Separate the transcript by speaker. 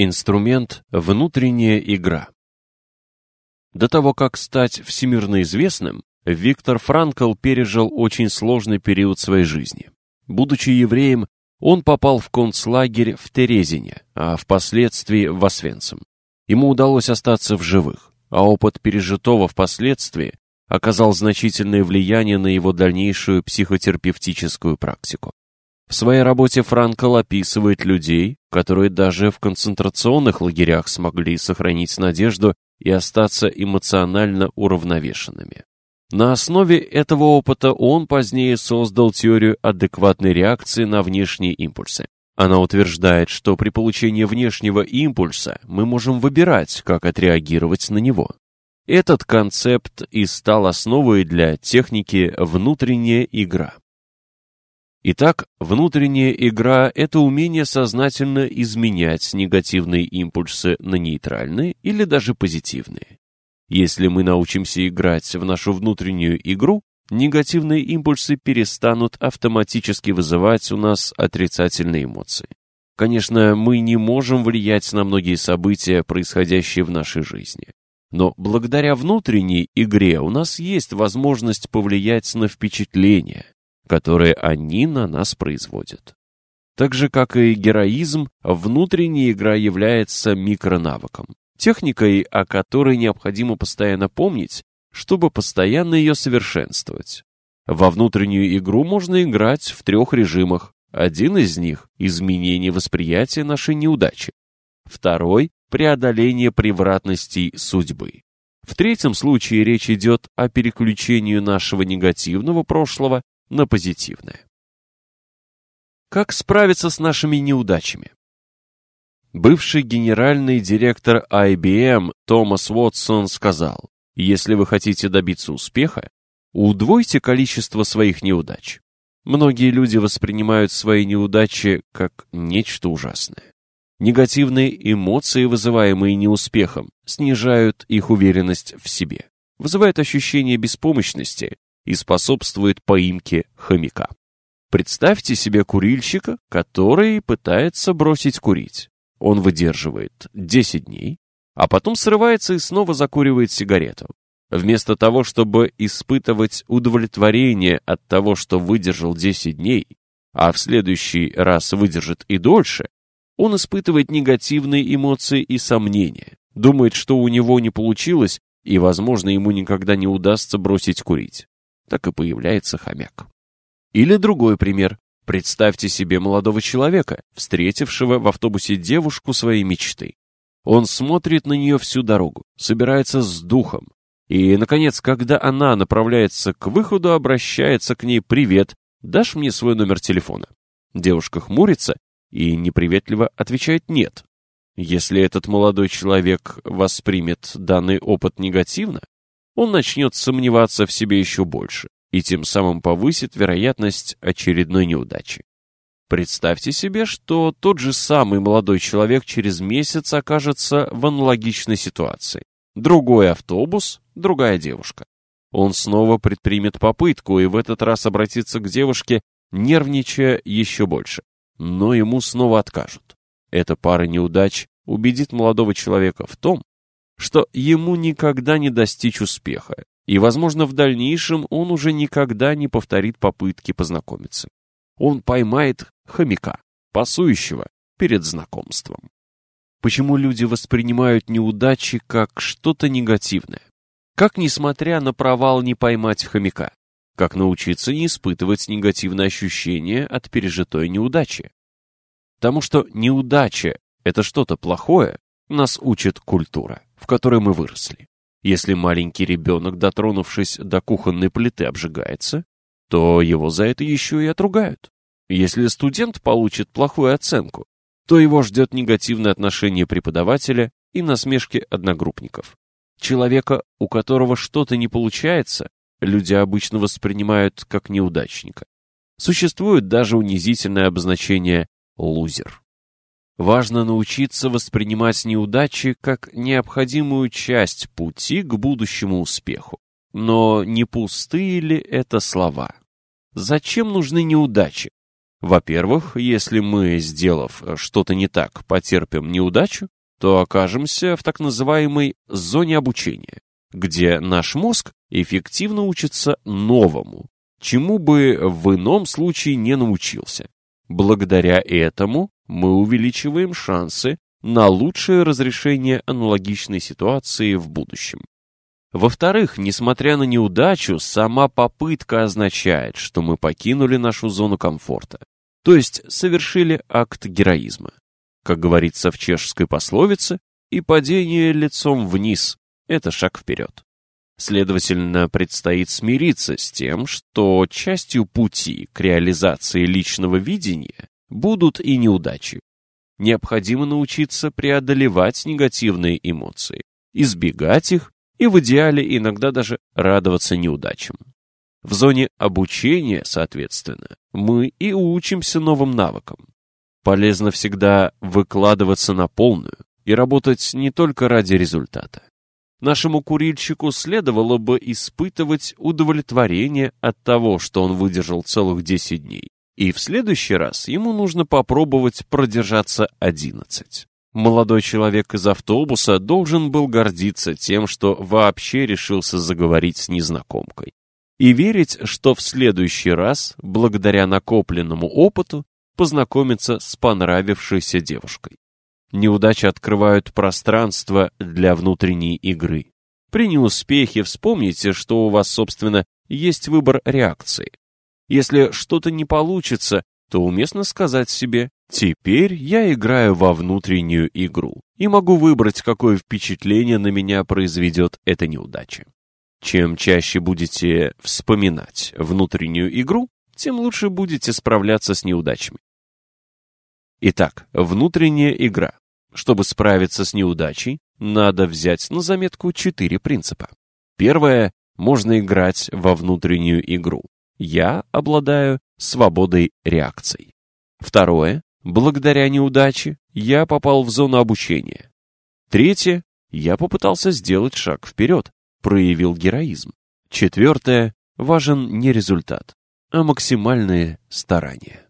Speaker 1: Инструмент – внутренняя игра. До того, как стать всемирно известным, Виктор Франкл пережил очень сложный период своей жизни. Будучи евреем, он попал в концлагерь в Терезине, а впоследствии в Освенцим. Ему удалось остаться в живых, а опыт пережитого впоследствии оказал значительное влияние на его дальнейшую психотерапевтическую практику. В своей работе Франкл описывает людей, которые даже в концентрационных лагерях смогли сохранить надежду и остаться эмоционально уравновешенными. На основе этого опыта он позднее создал теорию адекватной реакции на внешние импульсы. Она утверждает, что при получении внешнего импульса мы можем выбирать, как отреагировать на него. Этот концепт и стал основой для техники «внутренняя игра». Итак, внутренняя игра – это умение сознательно изменять негативные импульсы на нейтральные или даже позитивные. Если мы научимся играть в нашу внутреннюю игру, негативные импульсы перестанут автоматически вызывать у нас отрицательные эмоции. Конечно, мы не можем влиять на многие события, происходящие в нашей жизни. Но благодаря внутренней игре у нас есть возможность повлиять на впечатления, которые они на нас производят. Так же, как и героизм, внутренняя игра является микронавыком, техникой, о которой необходимо постоянно помнить, чтобы постоянно ее совершенствовать. Во внутреннюю игру можно играть в трех режимах. Один из них – изменение восприятия нашей неудачи. Второй – преодоление превратностей судьбы. В третьем случае речь идет о переключении нашего негативного прошлого на позитивное. Как справиться с нашими неудачами? Бывший генеральный директор IBM Томас Уотсон сказал, если вы хотите добиться успеха, удвойте количество своих неудач. Многие люди воспринимают свои неудачи как нечто ужасное. Негативные эмоции, вызываемые неуспехом, снижают их уверенность в себе, вызывают ощущение беспомощности и способствует поимке хомяка. Представьте себе курильщика, который пытается бросить курить. Он выдерживает 10 дней, а потом срывается и снова закуривает сигарету. Вместо того, чтобы испытывать удовлетворение от того, что выдержал 10 дней, а в следующий раз выдержит и дольше, он испытывает негативные эмоции и сомнения, думает, что у него не получилось и, возможно, ему никогда не удастся бросить курить так и появляется хомяк. Или другой пример. Представьте себе молодого человека, встретившего в автобусе девушку своей мечты. Он смотрит на нее всю дорогу, собирается с духом. И, наконец, когда она направляется к выходу, обращается к ней «Привет, дашь мне свой номер телефона?» Девушка хмурится и неприветливо отвечает «Нет». Если этот молодой человек воспримет данный опыт негативно, он начнет сомневаться в себе еще больше и тем самым повысит вероятность очередной неудачи. Представьте себе, что тот же самый молодой человек через месяц окажется в аналогичной ситуации. Другой автобус, другая девушка. Он снова предпримет попытку и в этот раз обратится к девушке, нервничая еще больше. Но ему снова откажут. Эта пара неудач убедит молодого человека в том, что ему никогда не достичь успеха, и, возможно, в дальнейшем он уже никогда не повторит попытки познакомиться. Он поймает хомяка, пасующего перед знакомством. Почему люди воспринимают неудачи как что-то негативное? Как, несмотря на провал, не поймать хомяка? Как научиться не испытывать негативные ощущения от пережитой неудачи? Потому что неудача — это что-то плохое, нас учит культура в которой мы выросли. Если маленький ребенок, дотронувшись до кухонной плиты, обжигается, то его за это еще и отругают. Если студент получит плохую оценку, то его ждет негативное отношение преподавателя и насмешки одногруппников. Человека, у которого что-то не получается, люди обычно воспринимают как неудачника. Существует даже унизительное обозначение «лузер». Важно научиться воспринимать неудачи как необходимую часть пути к будущему успеху. Но не пустые ли это слова? Зачем нужны неудачи? Во-первых, если мы, сделав что-то не так, потерпим неудачу, то окажемся в так называемой зоне обучения, где наш мозг эффективно учится новому, чему бы в ином случае не научился. Благодаря этому мы увеличиваем шансы на лучшее разрешение аналогичной ситуации в будущем. Во-вторых, несмотря на неудачу, сама попытка означает, что мы покинули нашу зону комфорта, то есть совершили акт героизма. Как говорится в чешской пословице, и падение лицом вниз – это шаг вперед. Следовательно, предстоит смириться с тем, что частью пути к реализации личного видения будут и неудачи. Необходимо научиться преодолевать негативные эмоции, избегать их и в идеале иногда даже радоваться неудачам. В зоне обучения, соответственно, мы и учимся новым навыкам. Полезно всегда выкладываться на полную и работать не только ради результата. Нашему курильщику следовало бы испытывать удовлетворение от того, что он выдержал целых 10 дней. И в следующий раз ему нужно попробовать продержаться 11. Молодой человек из автобуса должен был гордиться тем, что вообще решился заговорить с незнакомкой. И верить, что в следующий раз, благодаря накопленному опыту, познакомиться с понравившейся девушкой. Неудачи открывают пространство для внутренней игры. При неуспехе вспомните, что у вас, собственно, есть выбор реакции. Если что-то не получится, то уместно сказать себе «Теперь я играю во внутреннюю игру и могу выбрать, какое впечатление на меня произведет эта неудача». Чем чаще будете вспоминать внутреннюю игру, тем лучше будете справляться с неудачами. Итак, внутренняя игра. Чтобы справиться с неудачей, надо взять на заметку четыре принципа. Первое. Можно играть во внутреннюю игру. Я обладаю свободой реакций. Второе. Благодаря неудаче я попал в зону обучения. Третье. Я попытался сделать шаг вперед, проявил героизм. Четвертое. Важен не результат, а максимальные старания.